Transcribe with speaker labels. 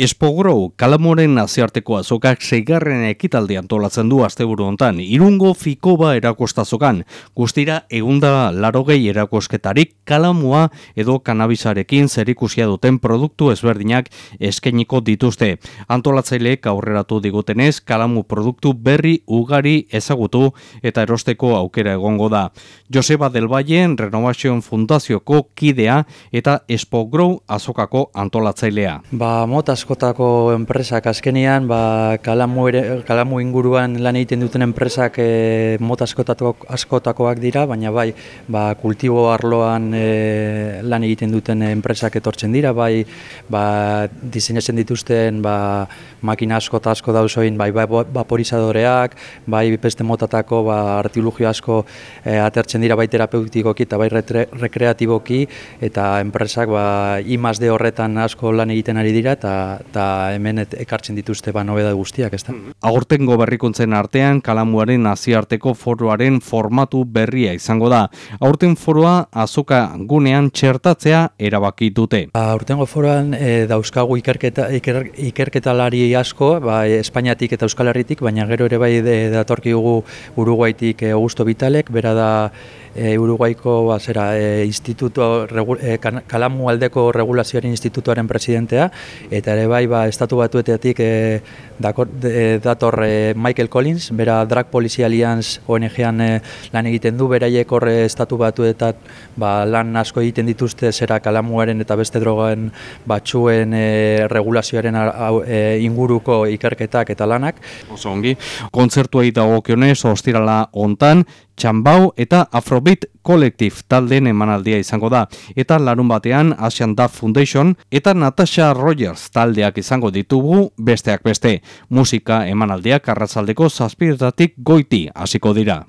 Speaker 1: Espogrou, kalamoren naziarteko azokak seigarren ekitaldi antolatzen du asteburu hontan. Irungo fikoba erakostazokan, guztira egunda larogei erakosketarik kalamua edo kanabisarekin zerikusia duten produktu ezberdinak eskeniko dituzte. Antolatzaileek aurreratu digutenez, kalamu produktu berri ugari ezagutu eta erosteko aukera egongo da. Joseba del Valle, Renovation Fundazioko kidea eta Espogrou azokako antolatzailea.
Speaker 2: Ba, motaz askotako enpresak azkenian, ba, kalamu, ere, kalamu inguruan lan egiten duten enpresak e, mota askotakoak dira, baina bai ba, kultibo arloan e, lan egiten duten enpresak etortzen dira, bai ba, diseinatzen dituzten ba, makina asko eta asko dauzoin, bai, bai vaporizadoreak, bai beste motatako ba, artilugio asko e, atertzen dira bai terapeutikoki eta bai rekreatiboki, eta enpresak ba, imazde horretan asko lan egiten ari dira, eta eta hemen ekartzen dituzte ba nobeda guztiak, ezta.
Speaker 1: Mm. Agortengo berrikuntzen artean Kalamuaren naziarteko foroaren formatu berria izango da. Aurten foroa azoka gunean txertatzea erabaki dute.
Speaker 2: Ba, aurtengo foroan e, dauzkagu ikerketa iker, ikerketalari asko, ba Espainiatik eta Euskal Herritik, baina gero ere bai datorkigu Uruguaitik e, Augusto Vitalek, bera da e, Uruguaiko ba, zera, e, instituto, regu, e, Kalamu aldeko regulazioaren institutuaren presidentea, eta ere bai ba, estatu batuetetik e, dator e, Michael Collins, bera Drag Policy Alliance ONG-an e, lan egiten du, beraiek horre estatu batuetat ba, lan asko egiten dituzte zera Kalamuaren eta beste drogaen batxuen e, regulazioaren e, inguruko ikerketak eta lanak.
Speaker 1: Oso ongi, kontzertuei dagokionez, ostirala hontan, txambau eta afrobit kolektif talden emanaldia izango da. Eta larun batean Asian Duff Foundation eta Natasha Rogers taldeak izango ditugu besteak beste. Musika emanaldiak arratzaldeko zazpiretatik goiti hasiko dira.